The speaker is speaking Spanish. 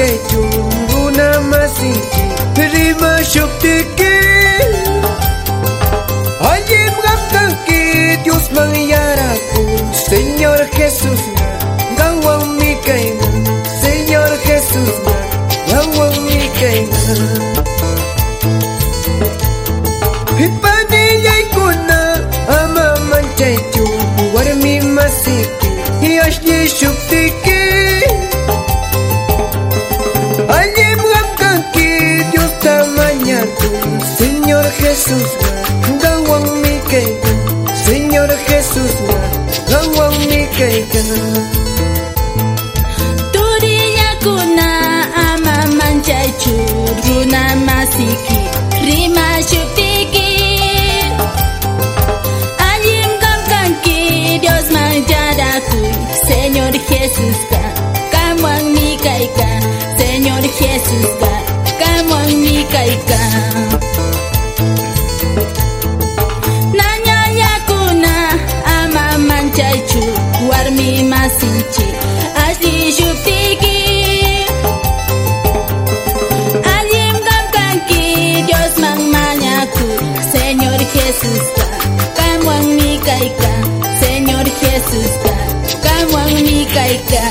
jejuna masiki rima shubtiki Oye mgataki Dios mangyara kun Señor Jesús gawan mi kaina Señor Jesús gawan mi kaina Hipanillay kuna ama manchaychu warmi masiki Yashni shubtiki Jesús Gawang mi kaina Señor Jesús Gawang mi kaina Turiya kuna ama manchai churuna masiki rima shuptiki Alim kamkanki Dios manjadaku Señor Jesús ka kamwang mi kaika. Señor Jesús ka kamwang mi kaika warmi masinchi Ashli shuptiki Alim kamkanki Dios mangmanyaku Señor Jesús kamwang mi kaika Señor Jesús kamwang mi kaika